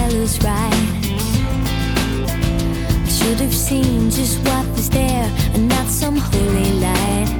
tell us right. I should have seen just what was there and not some holy light.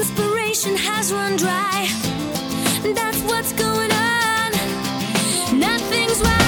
inspiration has run dry. That's what's going on. Nothing's right.